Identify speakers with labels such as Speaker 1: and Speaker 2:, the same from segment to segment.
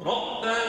Speaker 1: ربنا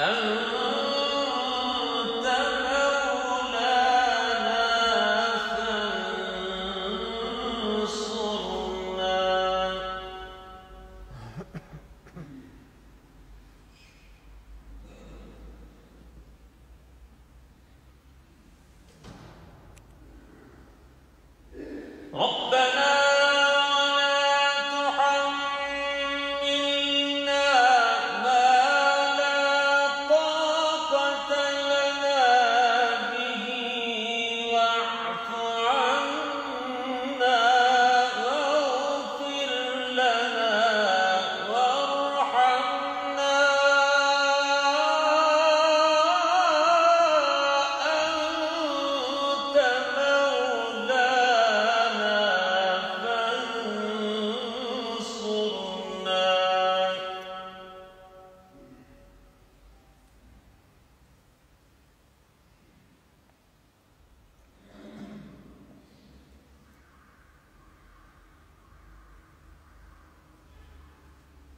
Speaker 1: Oh.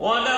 Speaker 1: ولقد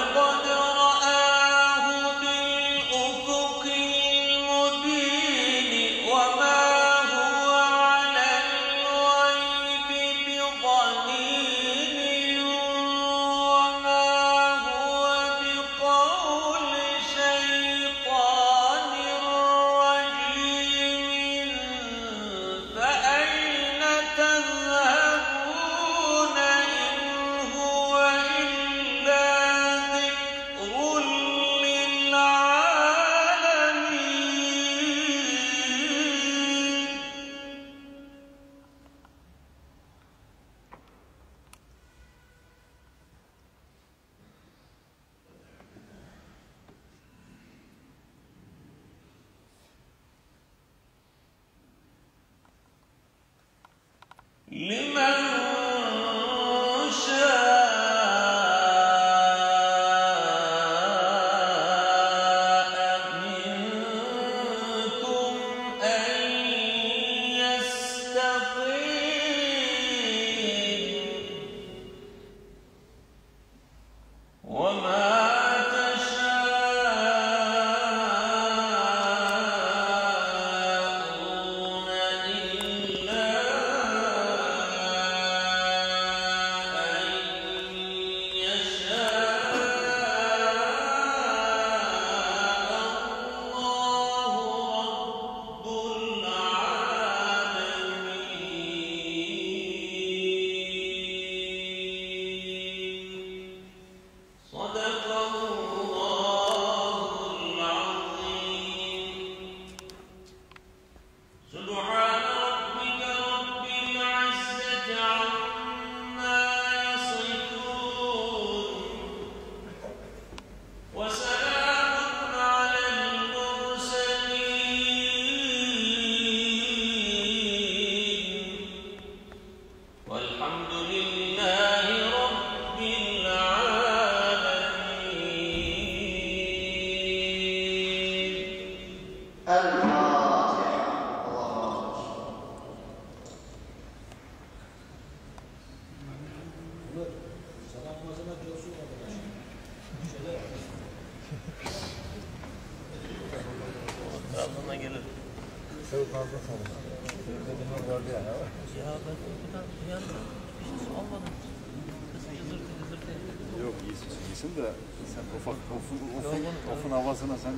Speaker 1: Ya ben o kadar uyandım. Hiç şey olmadım. Kız cızırtı cızırtı.
Speaker 2: Yok iyisin, iyisin de sen ufak ofun, ofun, ofun havasına sen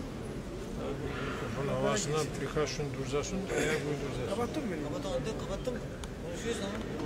Speaker 3: Bunun havasından birkaç gün duracaksın, ayak uyduracaksın.
Speaker 4: Kapattın mı beni? Kapattım, kapattım. Konuşuyoruz ama.